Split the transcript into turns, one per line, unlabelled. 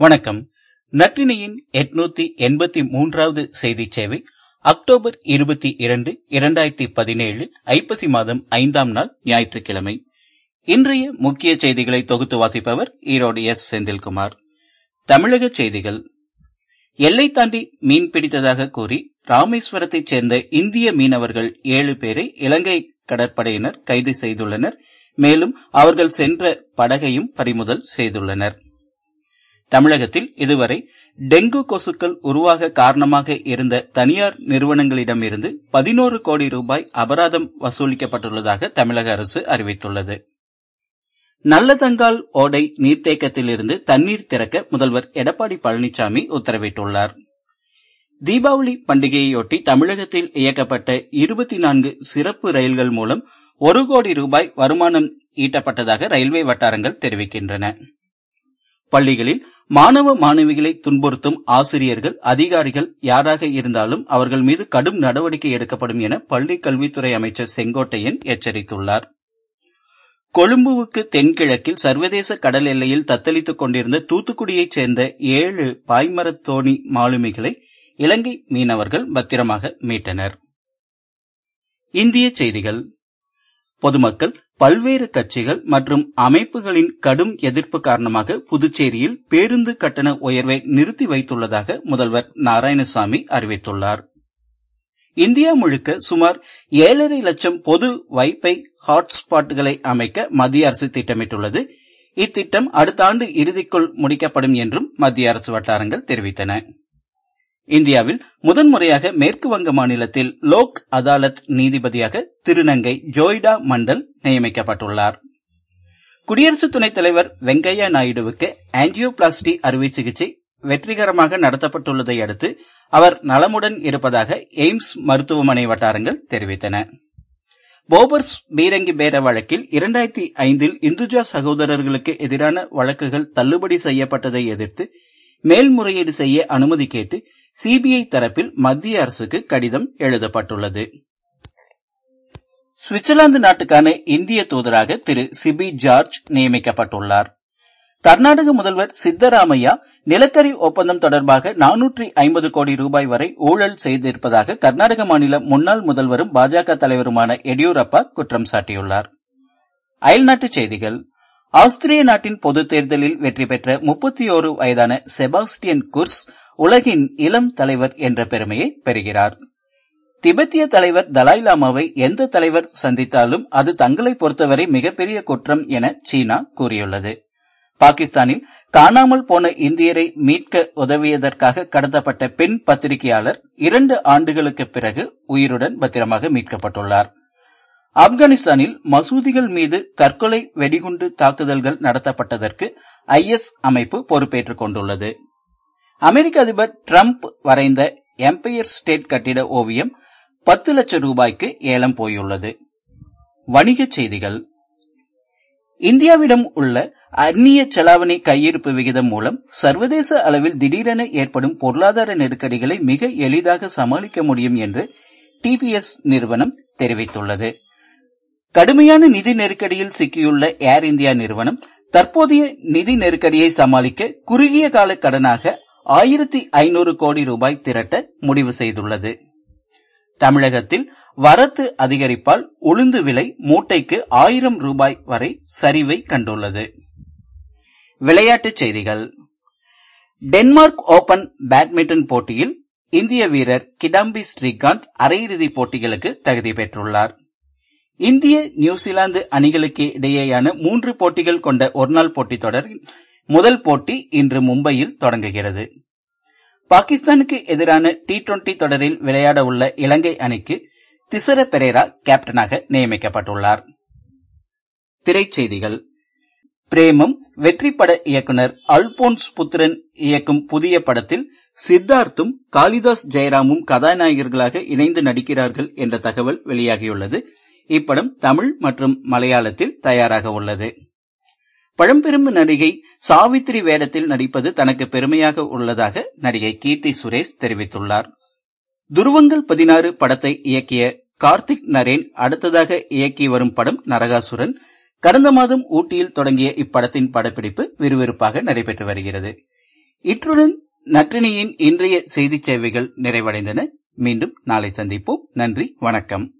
வணக்கம். நற்றினியின் எட்நூத்தி எண்பத்தி மூன்றாவது செய்திச் சேவை அக்டோபர் இருபத்தி இரண்டு இரண்டாயிரத்தி பதினேழு ஐப்பசி மாதம் ஐந்தாம் நாள் ஞாயிற்றுக்கிழமை. இன்றைய முக்கிய செய்திகளை தொகுத்து வாசிப்பவர் ஈரோடு எஸ். செந்தில்குமார். தமிழக செய்திகள். எல்லை தாண்டி மீன் பிடித்ததாக கூறி ராமேஸ்வரத்தைச் சேர்ந்த இந்திய மீனவர்கள் ஏழு பேரை இலங்கை கடற்படையினர் கைது செய்துள்ளனர். மேலும் அவர்கள் சென்ற படகையும் பறிமுதல் செய்துள்ளனா் தமிழகத்தில் இதுவரை டெங்கு கொசுக்கள் உருவாக காரணமாக இருந்த தனியார் நிறுவனங்களிடமிருந்து பதினோரு கோடி ரூபாய் அபராதம் வசூலிக்கப்பட்டுள்ளதாக தமிழக அரசு அறிவித்துள்ளது. நல்லதங்கால் ஓடை நீர்த்தேக்கத்திலிருந்து தண்ணீர் திறக்க முதல்வர் எடப்பாடி பழனிசாமி உத்தரவிட்டுள்ளார். தீபாவளி பண்டிகையொட்டி தமிழகத்தில் இயக்கப்பட்ட இருபத்தி நான்கு சிறப்பு ரயில்கள் மூலம் ஒரு கோடி ரூபாய் வருமானம் ஈட்டப்பட்டதாக ரயில்வே வட்டாரங்கள் தெரிவிக்கின்றன. பள்ளிகளில் மாணவ மாணவிகளை துன்புறுத்தும் ஆசிரியர்கள் அதிகாரிகள் யாராக இருந்தாலும் அவர்கள் மீது கடும் நடவடிக்கை எடுக்கப்படும் என பள்ளிக் கல்வித்துறை அமைச்சர் செங்கோட்டையன் எச்சரித்துள்ளார். கொழும்புவுக்கு தென்கிழக்கில் சர்வதேச கடல் எல்லையில் தத்தளித்துக் கொண்டிருந்த தூத்துக்குடியைச் சேர்ந்த ஏழு பாய்மரத்தோணி மாலுமிகளை இலங்கை மீனவர்கள் பத்திரமாக மீட்டனர். இந்திய செய்திகள். பொதுமக்கள் பல்வேறு கட்சிகள் மற்றும் அமைப்புகளின் கடும் எதிர்ப்பு காரணமாக புதுச்சேரியில் பேருந்து கட்டண உயர்வை நிறுத்தி வைத்துள்ளதாக முதல்வர் நாராயணசாமி அறிவித்துள்ளார். இந்தியா முழுக்க சுமார் ஏழரை லட்சம் பொது வைஃபை ஹாட்ஸ்பாட்களை அமைக்க மத்திய அரசு திட்டமிட்டுள்ளது. இத்திட்டம் அடுத்த ஆண்டு இறுதிக்குள் முடிக்கப்படும் என்றும் மத்திய அரசு வட்டாரங்கள் தெரிவித்தன. இந்தியாவில் முதன்முறையாக மேற்கு வங்க மாநிலத்தில் லோக் அதாலத் நீதிபதியாக திருநங்கை ஜோய்டா மண்டல் நியமிக்கப்பட்டுள்ளார். குடியரசு துணைத் தலைவர் வெங்கையா நாயுடுவுக்கு ஆன்டியோபிளாஸ்டி அறுவை சிகிச்சை வெற்றிகரமாக நடத்தப்பட்டுள்ளதை அடுத்து அவர் நலமுடன் இருப்பதாக எய்ம்ஸ் மருத்துவமனை வட்டாரங்கள் தெரிவித்தன. போபர்ஸ் பீரங்கி பேர வழக்கில் இரண்டாயிரத்தி ஐந்தில் இந்துஜா சகோதரர்களுக்கு எதிரான வழக்குகள் தள்ளுபடி செய்யப்பட்டதை எதிர்த்து மேல்முறையீடு செய்ய அனுமதி கேட்டு சிபிஐ தரப்பில் மத்திய அரசுக்கு கடிதம் எழுதப்பட்டுள்ளது. சுவிட்சர்லாந்து நாட்டுக்கான இந்திய தூதராக திரு சிபி ஜார்ஜ் நியமிக்கப்பட்டுள்ளார். கர்நாடக முதல்வர் சித்தராமையா நிலக்கரி ஒப்பந்தம் தொடர்பாக நானூற்றி ஐம்பது கோடி ரூபாய் வரை ஊழல் செய்திருப்பதாக கர்நாடக மாநில முன்னாள் முதல்வரும் பாஜக தலைவருமான எடியூரப்பா குற்றம் சாட்டியுள்ளார். அயல்நாட்டுச் செய்திகள். ஆஸ்திரிய நாட்டின் பொதுத் தேர்தலில் வெற்றி பெற்ற முப்பத்தி ஓரு வயதான செபாஸ்டியன் குர்ஸ் உலகின் இளம் தலைவர் என்ற பெருமையை பெறுகிறார். திபெத்திய தலைவர் தலாய் லாமாவை எந்த தலைவர் சந்தித்தாலும் அது தங்களை பொறுத்தவரை மிகப்பெரிய குற்றம் என சீனா கூறியுள்ளது. பாகிஸ்தானில் காணாமல் போன இந்தியரை மீட்க உதவியதற்காக கடத்தப்பட்ட பெண் பத்திரிகையாளர் இரண்டு ஆண்டுகளுக்கு பிறகு உயிருடன் பத்திரமாக மீட்கப்பட்டுள்ளார். ஆப்கானிஸ்தானில் மசூதிகள் மீது தற்கொலை வெடிகுண்டு தாக்குதல்கள் நடத்தப்பட்டதற்கு ஐ அமைப்பு பொறுப்பேற்றுக் கொண்டுள்ளது. அமெரிக்க அதிபர் டிரம்ப் வரைந்த எம்பையர் ஸ்டேட் கட்டிட ஓவியம் பத்து லட்சம் ரூபாய்க்கு ஏலம் போயுள்ளது. வணிகச் செய்திகள். இந்தியாவிடம் உள்ள அந்நிய செலாவணி கையிருப்பு விகிதம் மூலம் சர்வதேச அளவில் திடீரென ஏற்படும் பொருளாதார நெருக்கடிகளை மிக எளிதாக சமாளிக்க முடியும் என்று டிபிஎஸ் நிறுவனம் தெரிவித்துள்ளது. கடுமையான நிதி நெருக்கடியில் சிக்கியுள்ள ஏர் இந்தியா நிறுவனம் தற்போதைய நிதி நெருக்கடியை சமாளிக்க குறுகிய கால கடனாக ஆயிரத்தி ஐநூறு கோடி ரூபாய் திரட்ட முடிவு செய்துள்ளது. தமிழகத்தில் வரத்து அதிகரிப்பால் உளுந்து விலை மூட்டைக்கு ஆயிரம் ரூபாய் வரை சரிவை கண்டுள்ளது. விளையாட்டுச் செய்திகள். டென்மார்க் ஓபன் பேட்மிண்டன் போட்டியில் இந்திய வீரர் கிடாம்பி ஸ்ரீகாந்த் அரையிறுதிப் போட்டிகளுக்கு தகுதி பெற்றுள்ளார். இந்திய நியூசிலாந்து அணிகளுக்கு இடையேயான மூன்று போட்டிகள் கொண்ட ஒருநாள் போட்டித் தொடரில் முதல் போட்டி இன்று மும்பையில் தொடங்குகிறது. பாகிஸ்தானுக்கு எதிரான டி டுவெண்டி தொடரில் விளையாட உள்ள இலங்கை அணிக்கு திசர பெரேரா கேப்டனாக நியமிக்கப்பட்டுள்ளார். திரைச்செய்திகள். பிரேமம் வெற்றி பட இயக்குனர் அல்போன்ஸ் புத்திரன் இயக்கும் புதிய படத்தில் சித்தார்த்தும் காளிதாஸ் ஜெயராமும் கதாநாயகர்களாக இணைந்து நடிக்கிறார்கள் என்ற தகவல் வெளியாகியுள்ளது. இப்படம் தமிழ் மற்றும் மலையாளத்தில் தயாராக உள்ளது. பழம்பெரும் நடிகை சாவித்ரி வேடத்தில் நடிப்பது தனக்கு பெருமையாக உள்ளதாக நடிகை கீர்த்தி சுரேஷ் தெரிவித்துள்ளார். துருவங்கள் பதினாறு படத்தை இயக்கிய கார்த்திக் நரேன் அடுத்ததாக இயக்கி வரும் படம் நரகாசுரன். கடந்த மாதம் ஊட்டியில் தொடங்கிய இப்படத்தின் படப்பிடிப்பு விறுவிறுப்பாக நடைபெற்று வருகிறது. இத்துடன் நற்றினியின் இன்றைய செய்திச் சேவைகள் நிறைவடைந்தன. மீண்டும் நாளை சந்திப்போம். நன்றி. வணக்கம்.